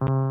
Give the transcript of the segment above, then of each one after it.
you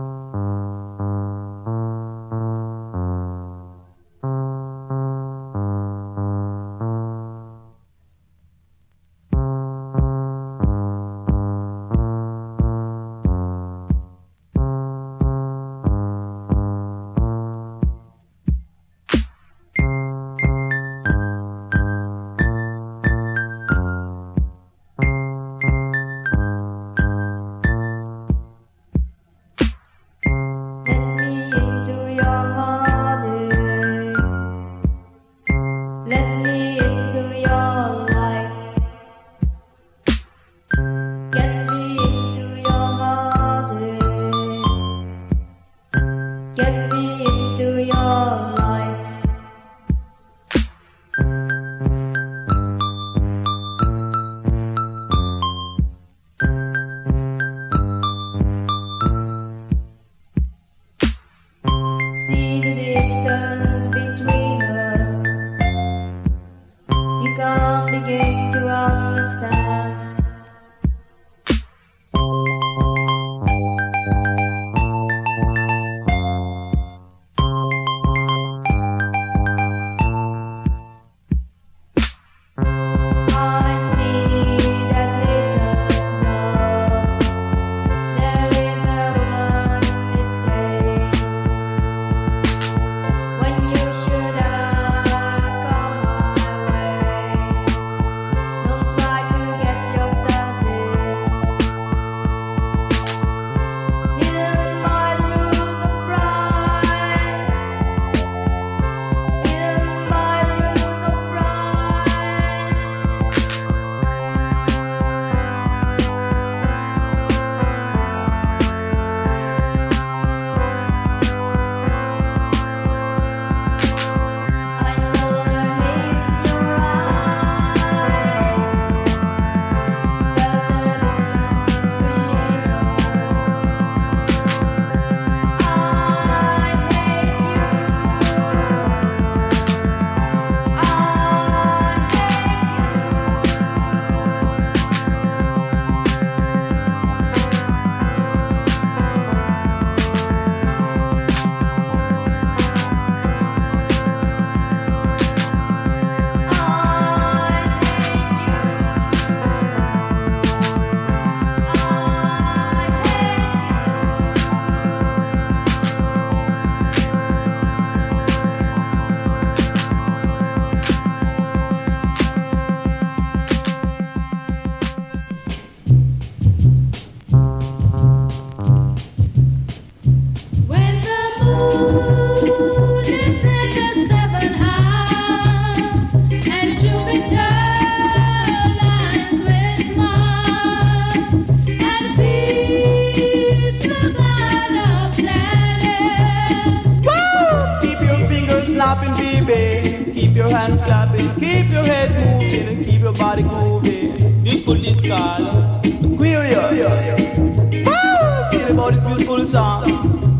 this beautiful song.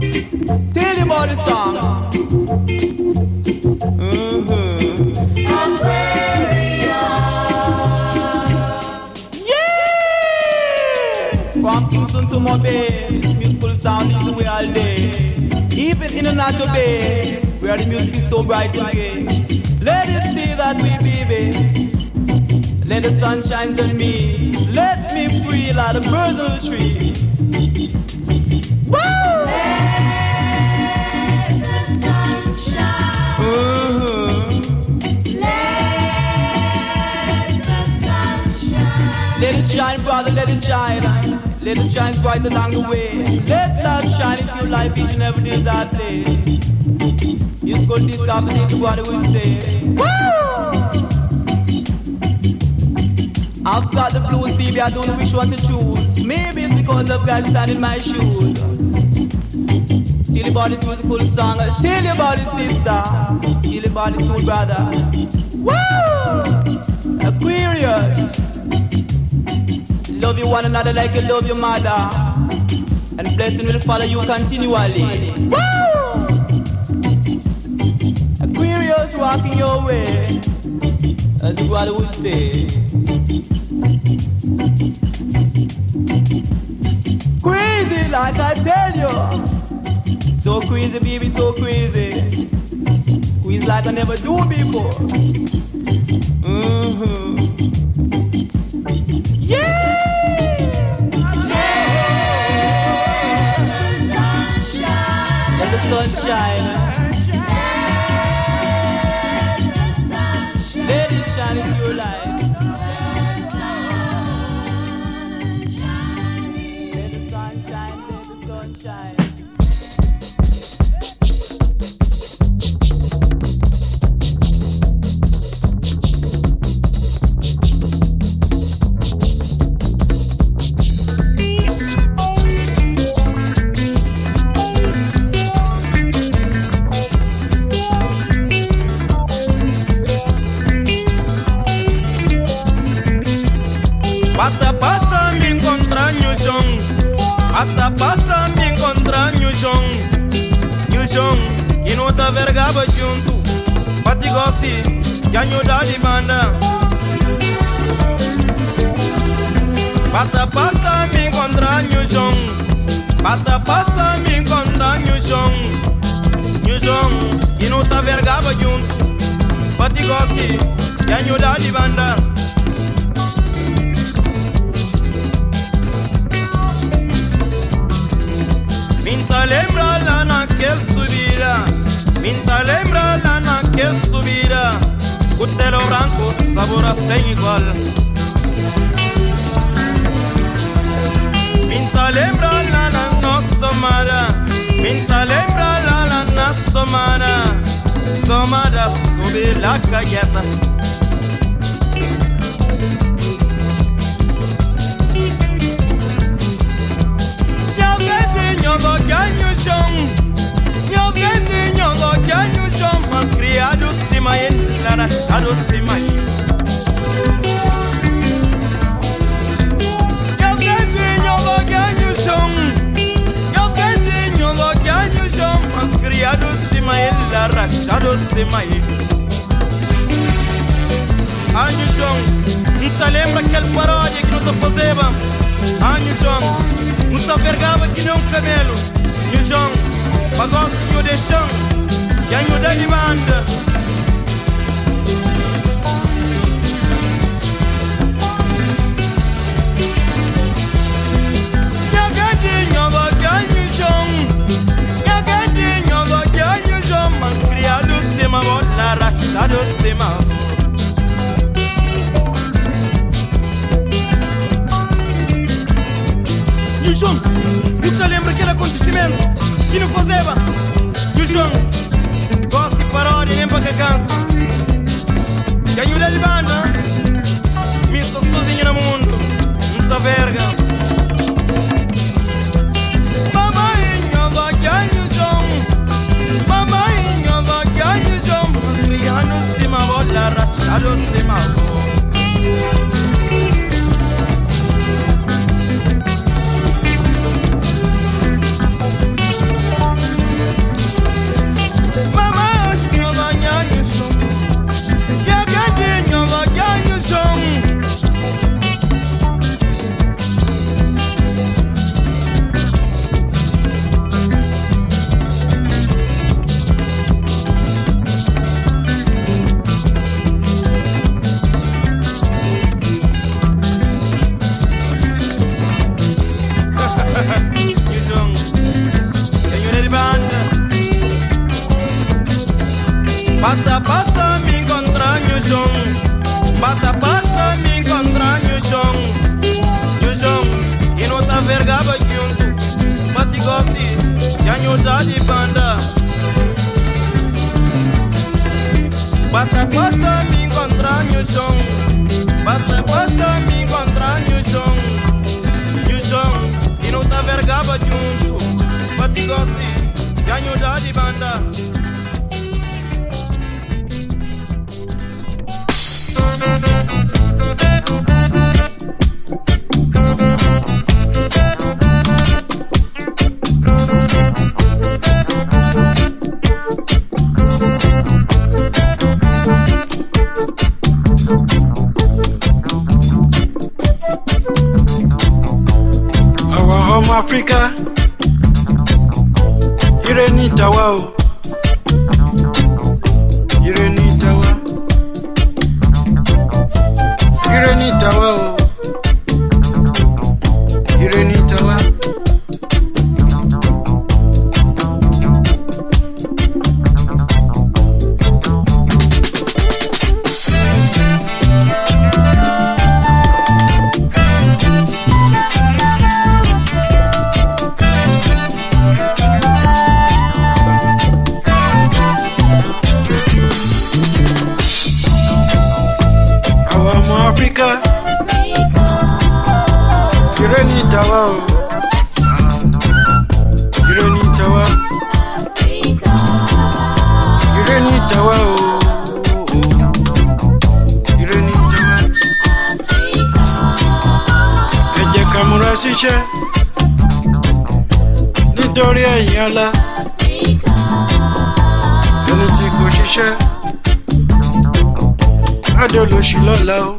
Tell him about the song. Mm-hmm. From Kingston to Mobay, this musical sound is away all day. Even in the natural bay, where the music is so bright and gay. Let it be that we be, baby. Let the sun shine on me. Let me free like a birds on the tree. Let it shine, brother, let it shine. Let it shine bright along the way. Let's shine into your life each and every day that day. It's called discover this, what I would say. Woo! I've got the blues, baby, I don't know which one to choose. Maybe it's because of God standing in my shoes. Tell your about soul, cool song. Tell your body, sister. Tell your body, soul, brother. Woo! Aquarius. Love you one another like you love your mother. And blessing will follow you continually. Woo! Aquarius walking your way. As the God would say. Crazy, like I tell you. So crazy, baby, so crazy. Crazy like I never do before. Mm-hmm. Yeah! Yeah! Let the sun shine. Let it shine into your life. Ganhou Can you daddy man? Passa, passa, me encontrar no chão. Passa, passa, me encontrar no chão. No e não tá vergava junto. Pati coffee. Can you daddy man? Minta lembra lá naquele subida, Minta lembra lá na que subirá, cutelo branco, sabor a sin igual. Pinta lembra la la no somara, pinta lembra la la no somara, somara subir la galleta. I don't see. Criado se Anjo João, não te lembra aquela paródia que não te fazia? Anjo João, não te vergava que não camelo Anjo João, pagou o senhor de chão Que anjo da demanda João, nunca lembra aquele acontecimento e não fazeba E João Gosto de paródia nem para que cansa Ganho de banda Me estou sozinho no mundo Muita verga I don't see Shadow Sima. muuzaji banda. Batakosa mi contra Newson Batakosa mi contra Newson Newson E não tá vergaba junto Batigosi, ganho da de banda. Africain-là. Ẹni tí kò ṣiṣẹ́, Adé olóṣìlọ́lá o.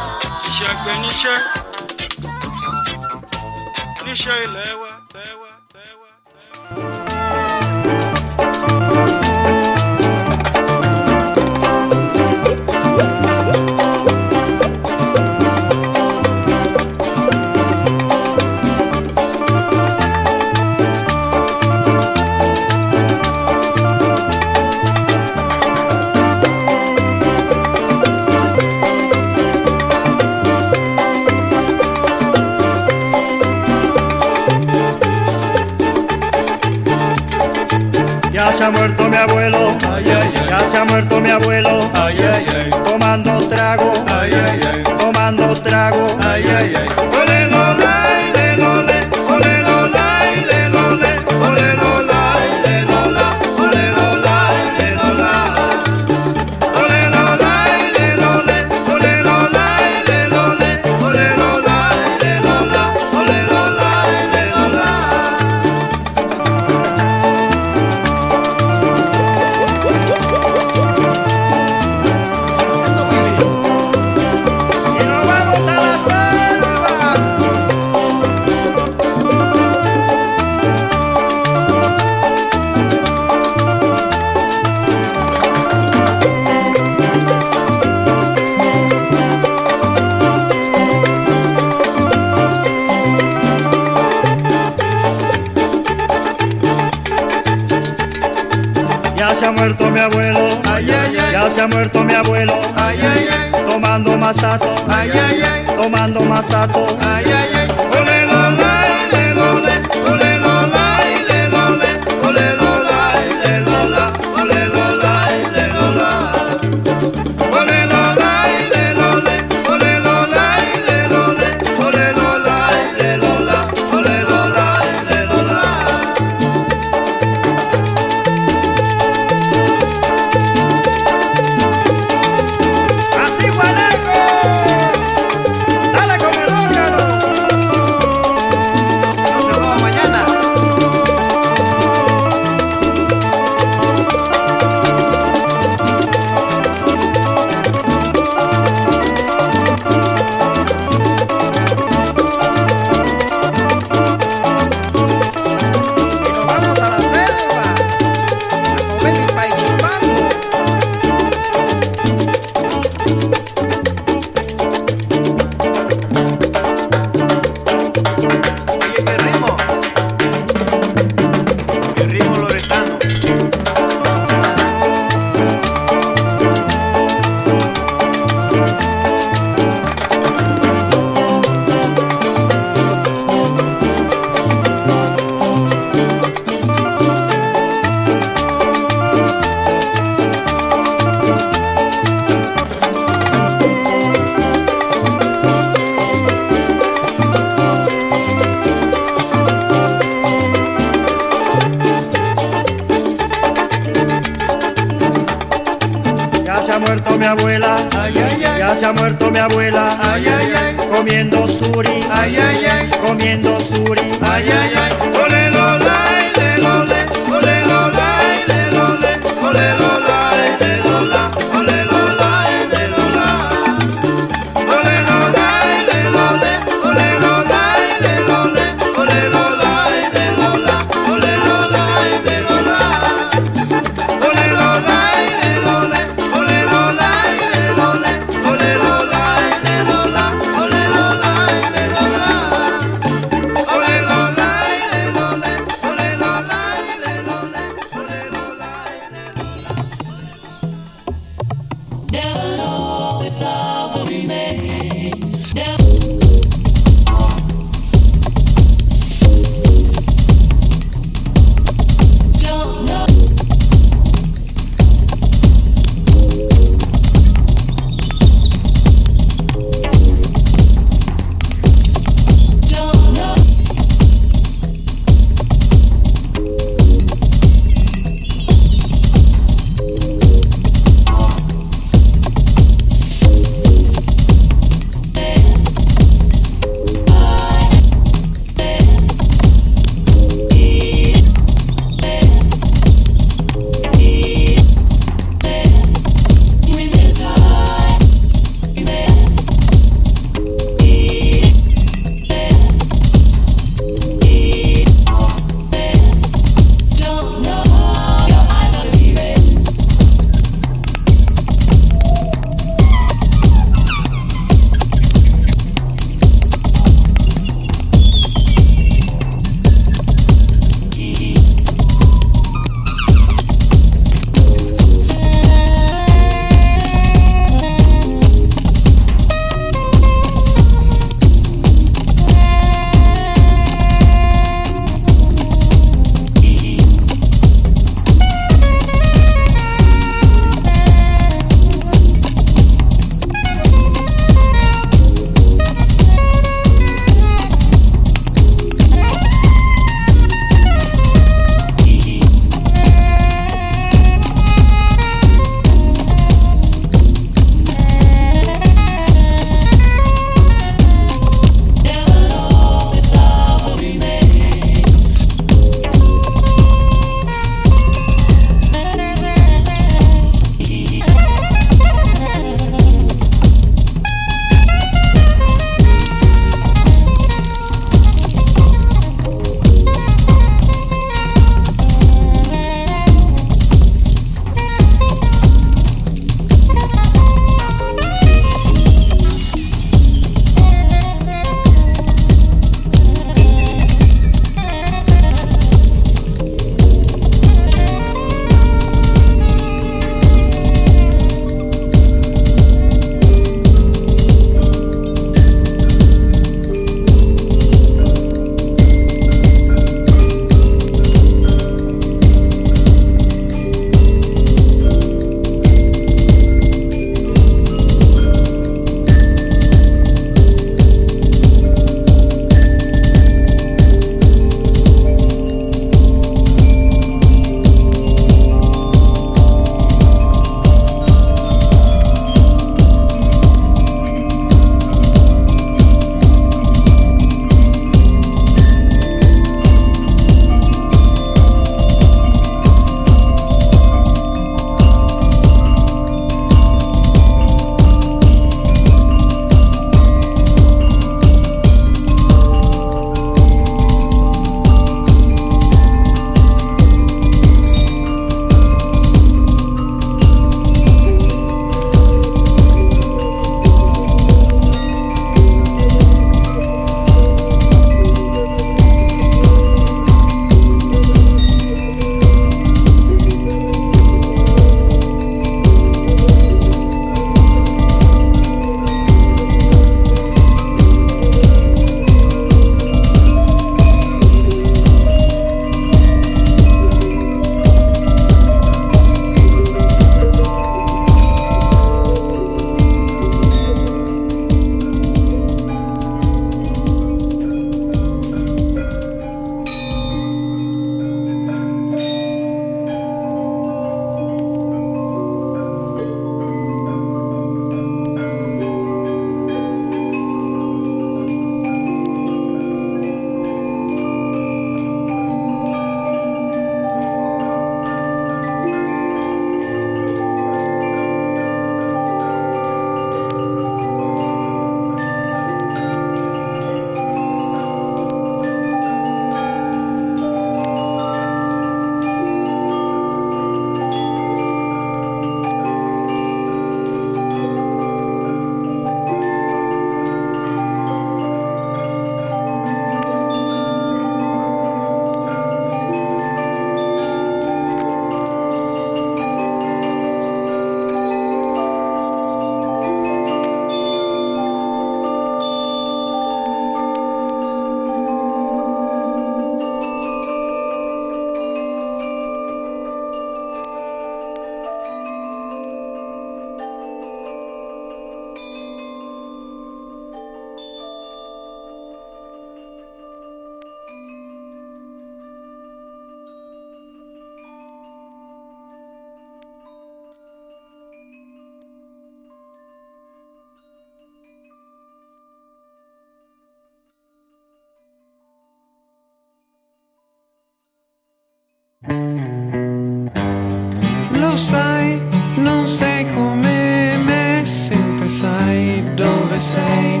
lo sai, non sei come me, sempre sai dove sei,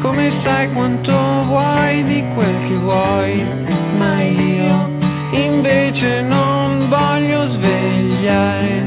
come sai quanto vuoi di quel che vuoi, ma io invece non voglio svegliare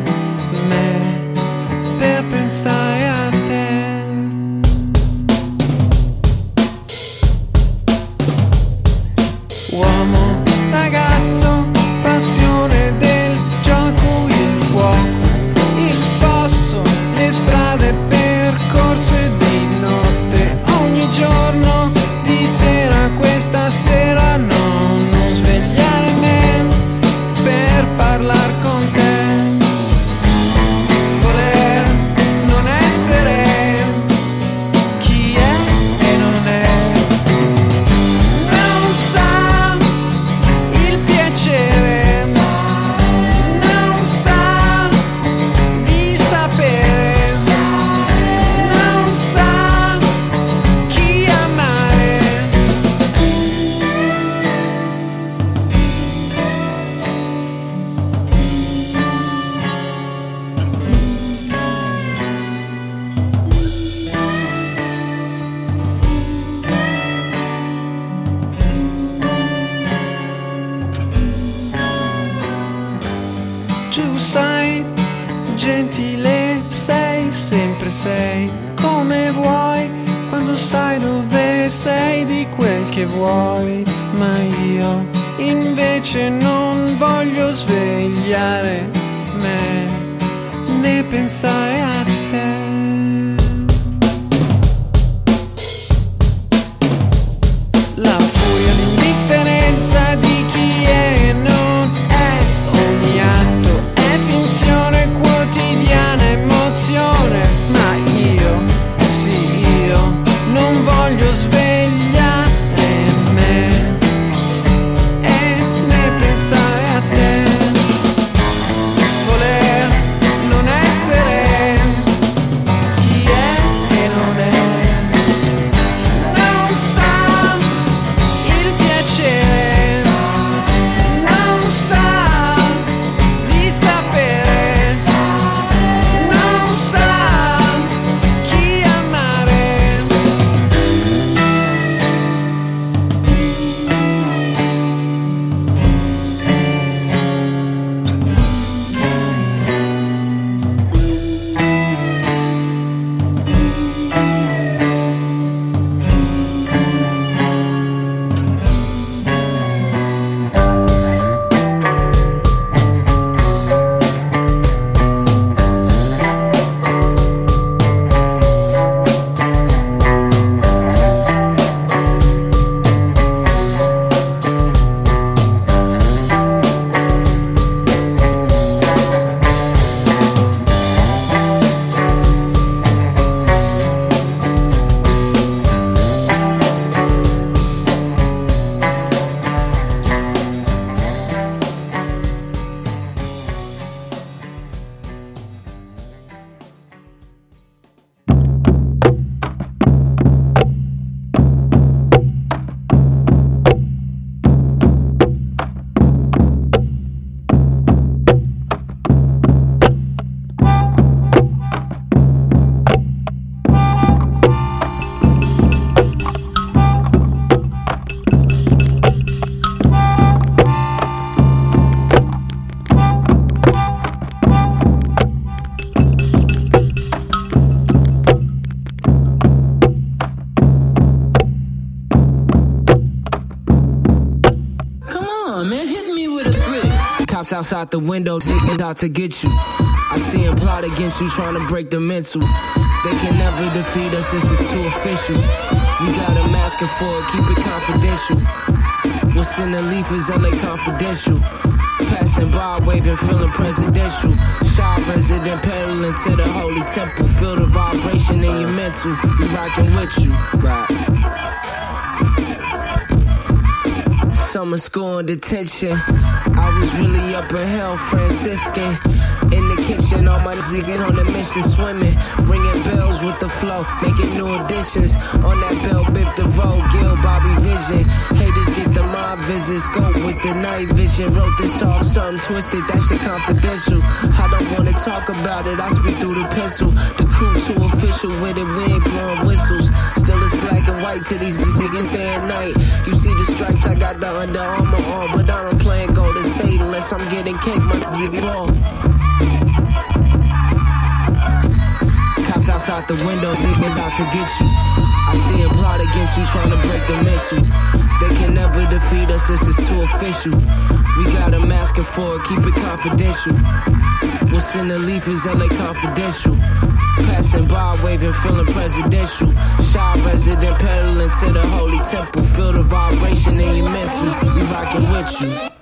outside the window taking out to get you. I see him plot against you, trying to break the mental. They can never defeat us, this is too official. You got a masking for it, keep it confidential. What's in the leaf is LA confidential. Passing by, waving, feeling presidential. Shy resident pedaling to the holy temple. Feel the vibration in your mental. We rocking with you, right? Summer school in detention. I was really up in hell, Franciscan. In the kitchen, all my niggas get on the mission, swimming. Ringing bells with the flow, making new additions. On that bell, Biv DeVoe, Gil, Bobby Vision. Haters Visits scope with the night vision. Wrote this off, something twisted, that shit confidential. I don't wanna talk about it, I speak through the pencil. The crew too official with it, we ain't blowing whistles. Still it's black and white to these decisions day and night. You see the stripes, I got the Under Armour on, but I don't plan Golden State unless I'm getting cake, my nigga. Cops outside the window, thinking about to get you. I see a plot against you, trying to break the mental. They can never defeat us, this is too official. We got them asking for it, keep it confidential. What's in the leaf is LA confidential. Passing by, waving, feeling presidential. Shy resident, pedaling to the holy temple. Feel the vibration in your mental. We rocking with you.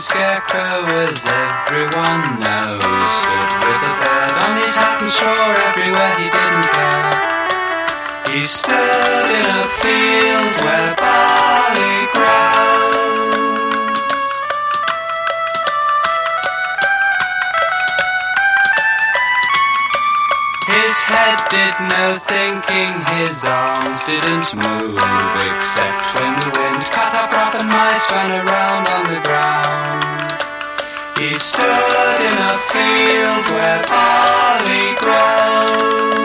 scarecrow, as everyone knows, stood with a bird on his hat and sure everywhere he didn't care. He stood in a field where barley grows. His head did no thinking, his arms didn't move, except when the wind cut up rough and mice ran around on the ground stood in a field where barley grows.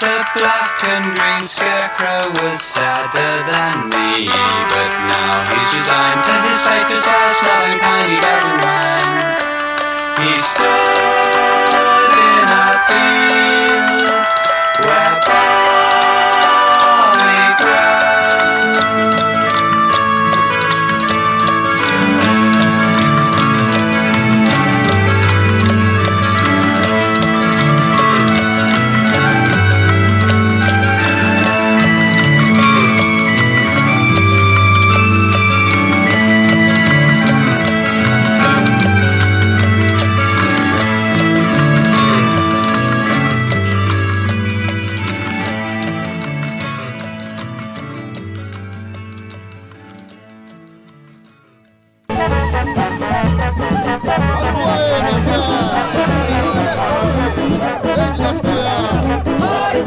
The black and green scarecrow was sadder than me, but now he's resigned to his fate. Besides, not unkind, he doesn't mind. He stood in a field where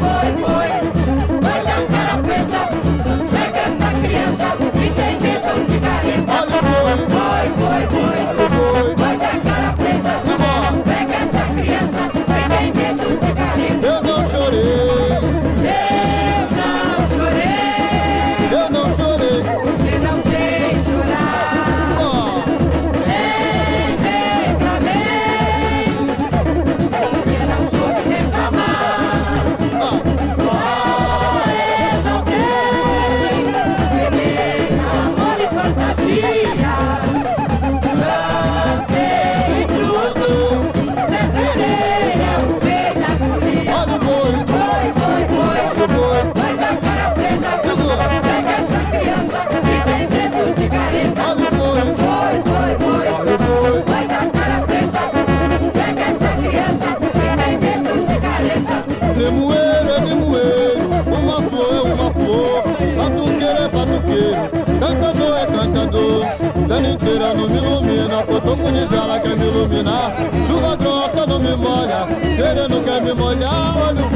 I. fogo de vela quer me iluminar Chuva grossa não me molha, sereno quer me molhar. Olho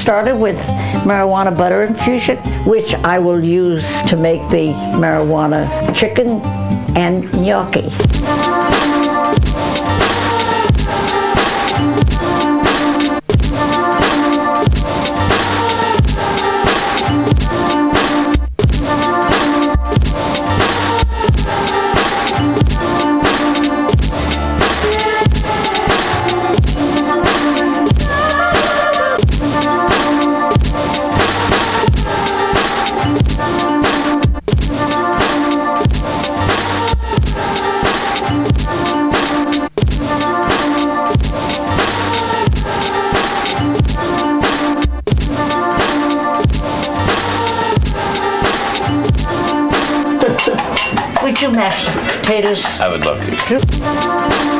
Started with marijuana butter infusion, which I will use to make the marijuana chicken and gnocchi. Potatoes? I would love to.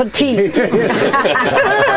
Bon appetit!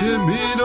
de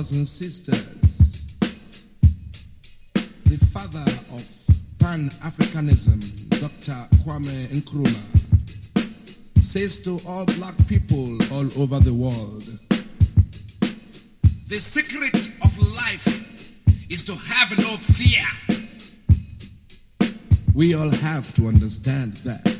brothers and sisters, the father of Pan Africanism, Dr. Kwame Nkrumah, says to all black people all over the world the secret of life is to have no fear. We all have to understand that.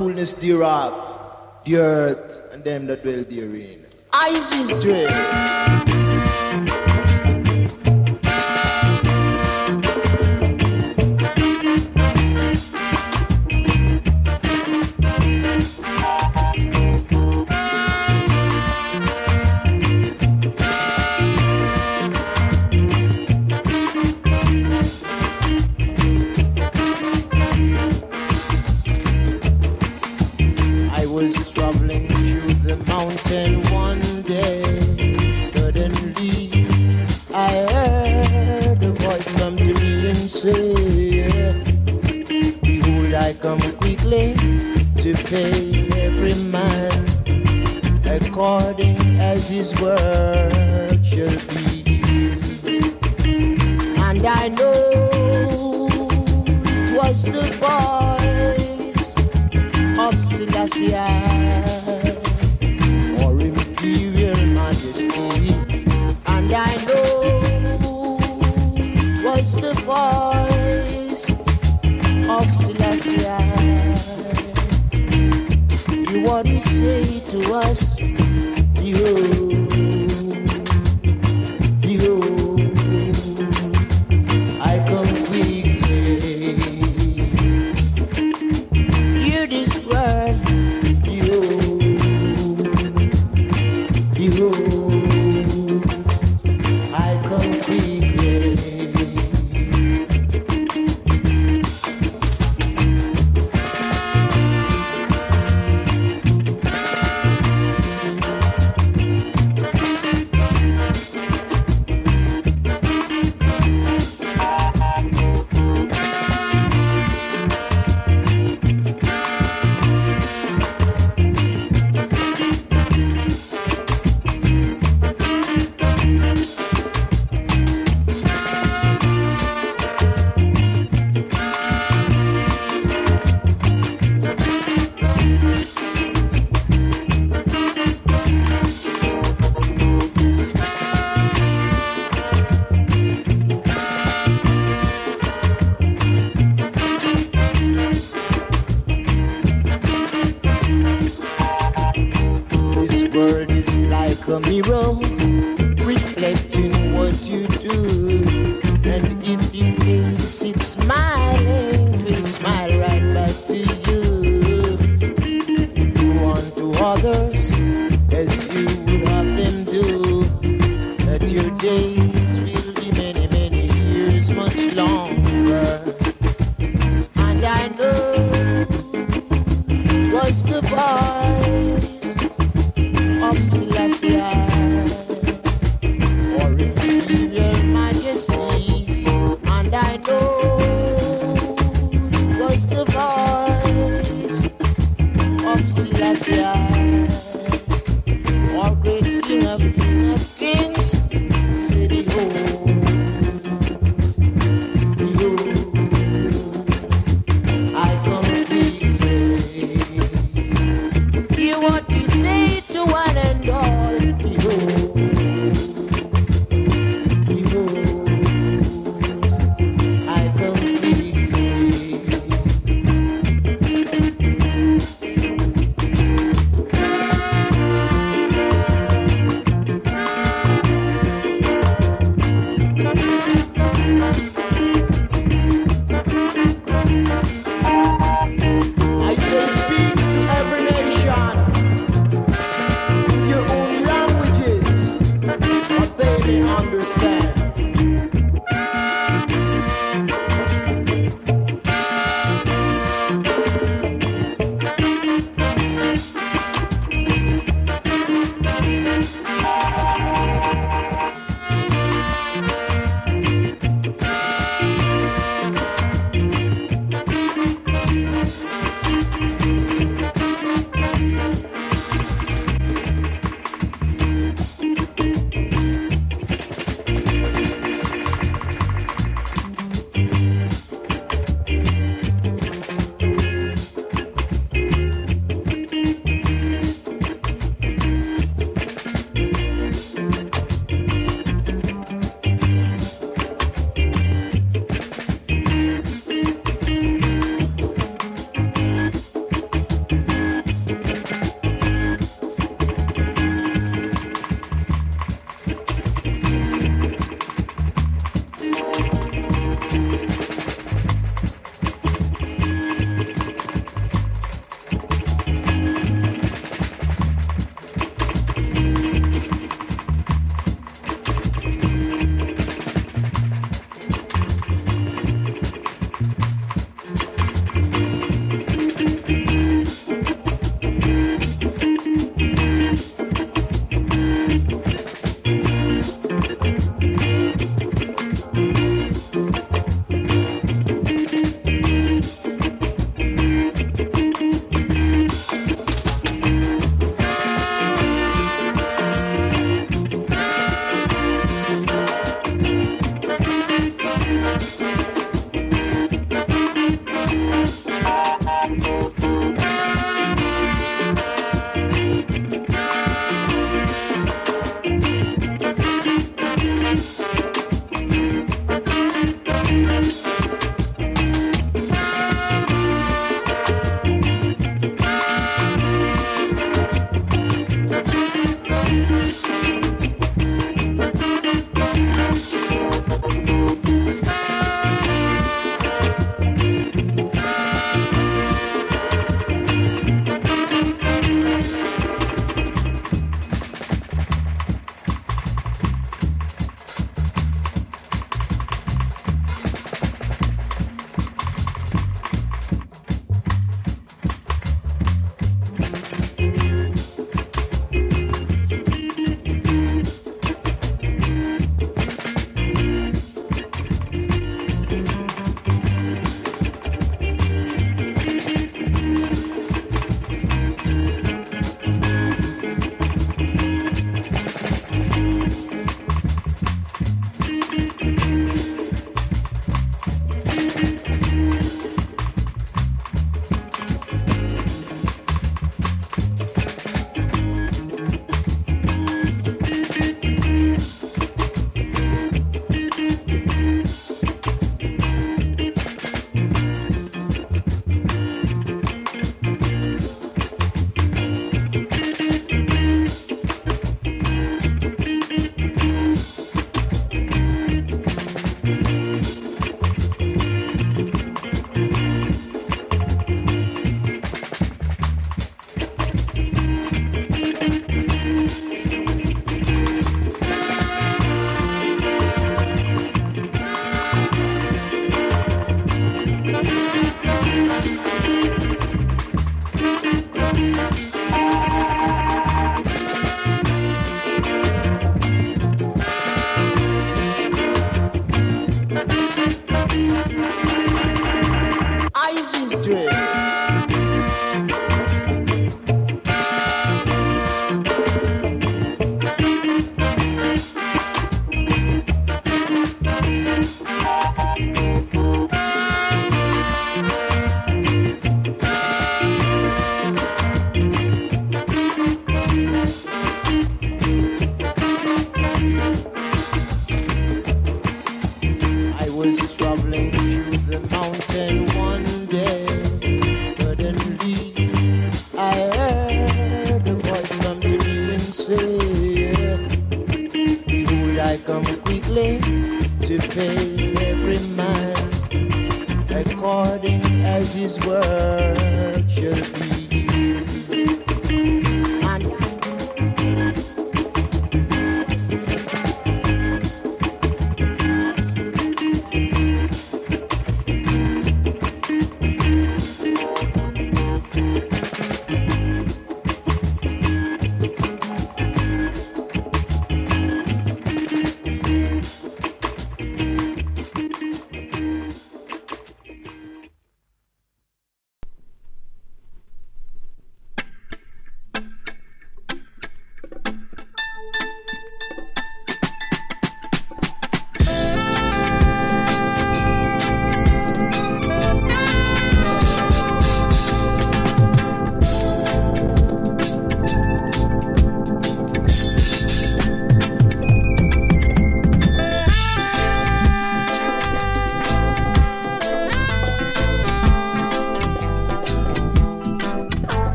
fullness thereof, the earth and them that dwell therein. Isis dread. say to us, Behold.